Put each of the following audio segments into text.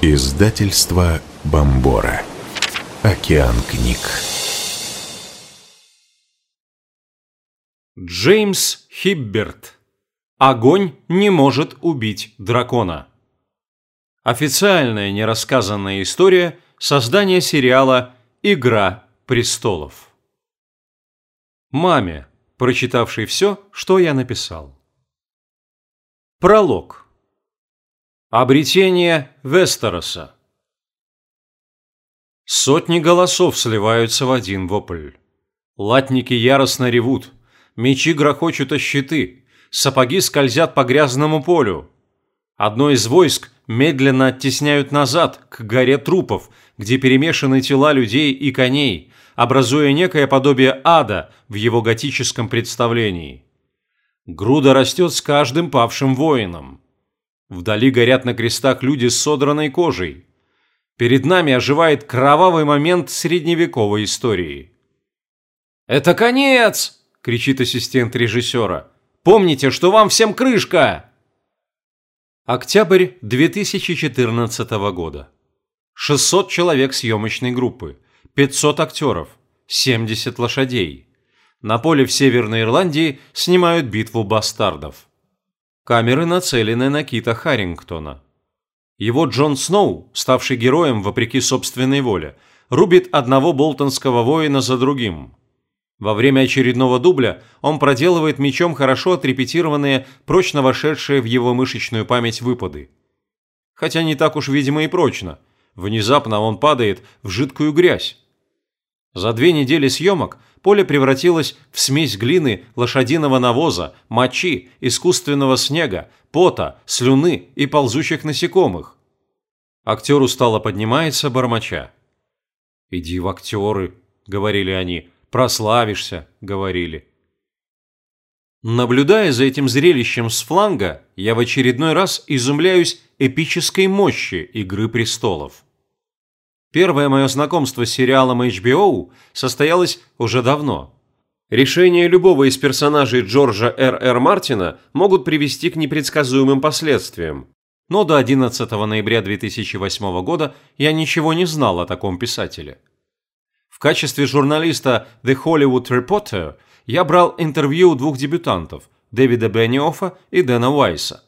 Издательство Бомбора. Океан книг. Джеймс Хибберт. Огонь не может убить дракона. Официальная нерассказанная история создания сериала «Игра престолов». Маме, прочитавшей все, что я написал. Пролог. Обретение Вестероса. Сотни голосов сливаются в один вопль. Латники яростно ревут, мечи грохочут о щиты, сапоги скользят по грязному полю. Одно из войск медленно оттесняют назад, к горе трупов, где перемешаны тела людей и коней, образуя некое подобие ада в его готическом представлении. Груда растет с каждым павшим воином. Вдали горят на крестах люди с содранной кожей. Перед нами оживает кровавый момент средневековой истории. «Это конец!» – кричит ассистент режиссера. «Помните, что вам всем крышка!» Октябрь 2014 года. 600 человек съемочной группы, 500 актеров, 70 лошадей. На поле в Северной Ирландии снимают битву бастардов. Камеры нацелены на Кита Харрингтона. Его Джон Сноу, ставший героем вопреки собственной воле, рубит одного болтонского воина за другим. Во время очередного дубля он проделывает мечом хорошо отрепетированные, прочно вошедшие в его мышечную память выпады. Хотя не так уж, видимо, и прочно. Внезапно он падает в жидкую грязь. За две недели съемок поле превратилось в смесь глины, лошадиного навоза, мочи, искусственного снега, пота, слюны и ползущих насекомых. Актер устало поднимается, бормоча. «Иди в актеры», — говорили они, — «прославишься», — говорили. Наблюдая за этим зрелищем с фланга, я в очередной раз изумляюсь эпической мощи «Игры престолов». Первое мое знакомство с сериалом HBO состоялось уже давно. Решения любого из персонажей Джорджа Р. Р. Мартина могут привести к непредсказуемым последствиям. Но до 11 ноября 2008 года я ничего не знал о таком писателе. В качестве журналиста The Hollywood Reporter я брал интервью у двух дебютантов – Дэвида Бенниоффа и Дэна Уайса.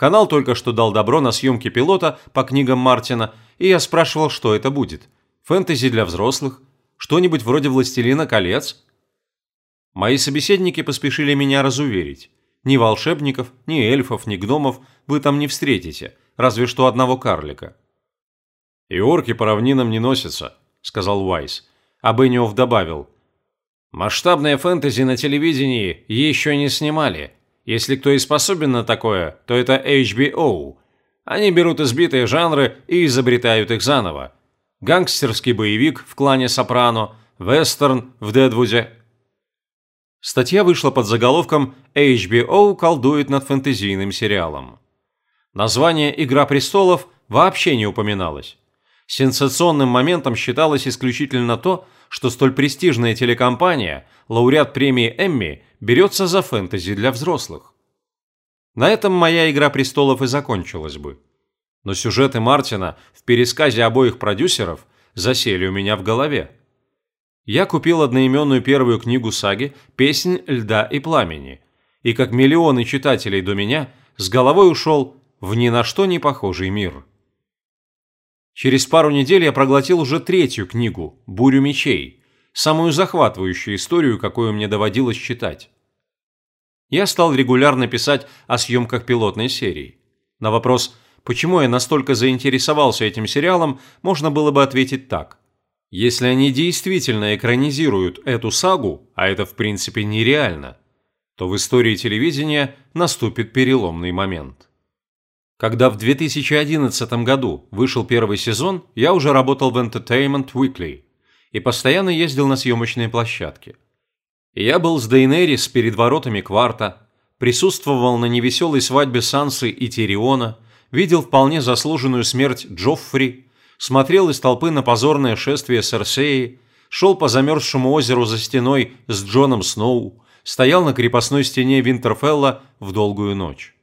Канал только что дал добро на съемки пилота по книгам Мартина, и я спрашивал, что это будет. Фэнтези для взрослых? Что-нибудь вроде «Властелина колец»? Мои собеседники поспешили меня разуверить. Ни волшебников, ни эльфов, ни гномов вы там не встретите, разве что одного карлика. «И орки по равнинам не носятся», — сказал Уайс. А Бенниофф добавил. «Масштабное фэнтези на телевидении еще не снимали. Если кто и способен на такое, то это HBO. Они берут избитые жанры и изобретают их заново. Гангстерский боевик в клане Сопрано, вестерн в Дедвуде. Статья вышла под заголовком «HBO колдует над фэнтезийным сериалом». Название «Игра престолов» вообще не упоминалось. Сенсационным моментом считалось исключительно то, что столь престижная телекомпания, лауреат премии Эмми, берется за фэнтези для взрослых. На этом моя «Игра престолов» и закончилась бы. Но сюжеты Мартина в пересказе обоих продюсеров засели у меня в голове. Я купил одноименную первую книгу саги «Песнь льда и пламени», и как миллионы читателей до меня с головой ушел в ни на что не похожий мир. Через пару недель я проглотил уже третью книгу «Бурю мечей», самую захватывающую историю, какую мне доводилось читать. Я стал регулярно писать о съемках пилотной серии. На вопрос, почему я настолько заинтересовался этим сериалом, можно было бы ответить так. Если они действительно экранизируют эту сагу, а это в принципе нереально, то в истории телевидения наступит переломный момент. Когда в 2011 году вышел первый сезон, я уже работал в Entertainment Weekly и постоянно ездил на съемочные площадки. Я был с Дейнерис перед воротами кварта, присутствовал на невеселой свадьбе Сансы и Тириона, видел вполне заслуженную смерть Джоффри, смотрел из толпы на позорное шествие Серсеи, шел по замерзшему озеру за стеной с Джоном Сноу, стоял на крепостной стене Винтерфелла в долгую ночь.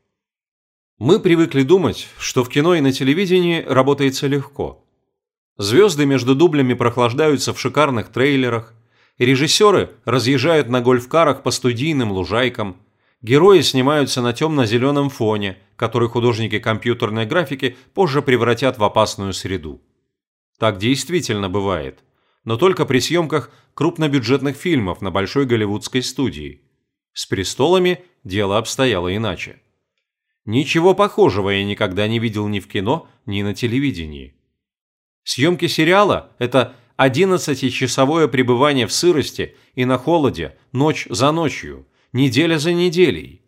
Мы привыкли думать, что в кино и на телевидении работается легко. Звезды между дублями прохлаждаются в шикарных трейлерах, режиссеры разъезжают на гольфкарах по студийным лужайкам, герои снимаются на темно-зеленом фоне, который художники компьютерной графики позже превратят в опасную среду. Так действительно бывает, но только при съемках крупнобюджетных фильмов на большой голливудской студии. С «Престолами» дело обстояло иначе. Ничего похожего я никогда не видел ни в кино, ни на телевидении. Съемки сериала – это 11-часовое пребывание в сырости и на холоде, ночь за ночью, неделя за неделей.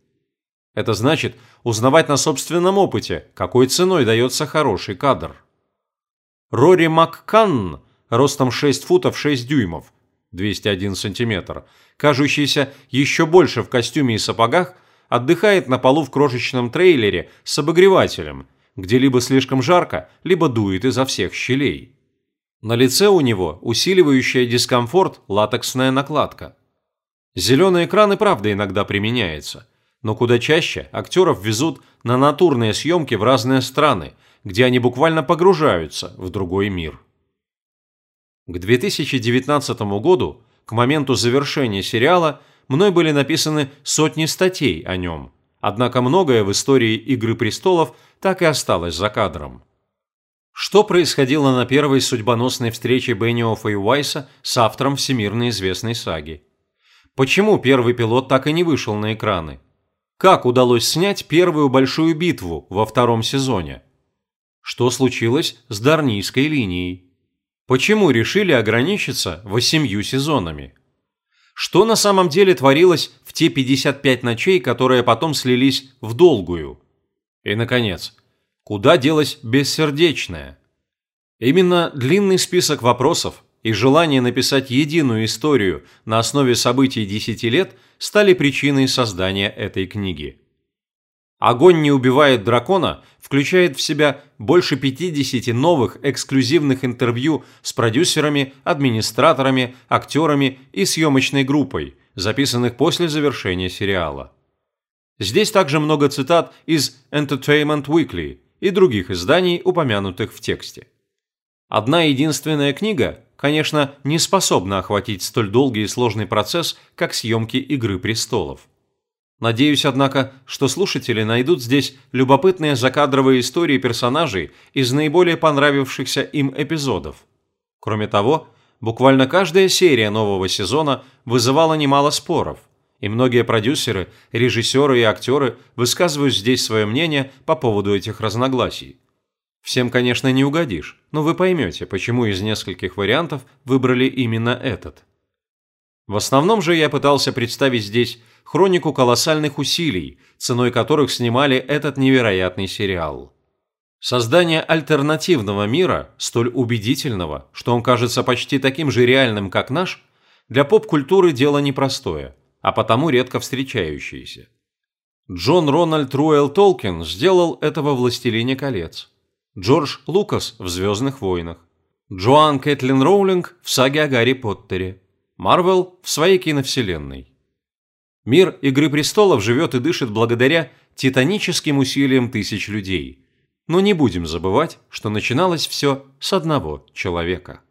Это значит узнавать на собственном опыте, какой ценой дается хороший кадр. Рори МакКанн, ростом 6 футов 6 дюймов, 201 сантиметр, кажущийся еще больше в костюме и сапогах, отдыхает на полу в крошечном трейлере с обогревателем, где либо слишком жарко, либо дует изо всех щелей. На лице у него усиливающая дискомфорт латексная накладка. Зеленый экран и правда иногда применяется, но куда чаще актеров везут на натурные съемки в разные страны, где они буквально погружаются в другой мир. К 2019 году, к моменту завершения сериала, мной были написаны сотни статей о нем, однако многое в истории «Игры престолов» так и осталось за кадром. Что происходило на первой судьбоносной встрече Бенниоффа и Уайса с автором всемирно известной саги? Почему первый пилот так и не вышел на экраны? Как удалось снять первую большую битву во втором сезоне? Что случилось с Дарнийской линией? Почему решили ограничиться восемью сезонами? Что на самом деле творилось в те 55 ночей, которые потом слились в долгую? И, наконец, Куда делась бессердечная? Именно длинный список вопросов и желание написать единую историю на основе событий десяти лет стали причиной создания этой книги. «Огонь не убивает дракона» включает в себя больше 50 новых эксклюзивных интервью с продюсерами, администраторами, актерами и съемочной группой, записанных после завершения сериала. Здесь также много цитат из Entertainment Weekly – и других изданий, упомянутых в тексте. Одна единственная книга, конечно, не способна охватить столь долгий и сложный процесс, как съемки «Игры престолов». Надеюсь, однако, что слушатели найдут здесь любопытные закадровые истории персонажей из наиболее понравившихся им эпизодов. Кроме того, буквально каждая серия нового сезона вызывала немало споров и многие продюсеры, режиссеры и актеры высказывают здесь свое мнение по поводу этих разногласий. Всем, конечно, не угодишь, но вы поймете, почему из нескольких вариантов выбрали именно этот. В основном же я пытался представить здесь хронику колоссальных усилий, ценой которых снимали этот невероятный сериал. Создание альтернативного мира, столь убедительного, что он кажется почти таким же реальным, как наш, для поп-культуры дело непростое – а потому редко встречающиеся. Джон Рональд Руэлл Толкин сделал это во «Властелине колец», Джордж Лукас в «Звездных войнах», Джоан Кэтлин Роулинг в саге о Гарри Поттере, Марвел в своей киновселенной. Мир «Игры престолов» живет и дышит благодаря титаническим усилиям тысяч людей. Но не будем забывать, что начиналось все с одного человека.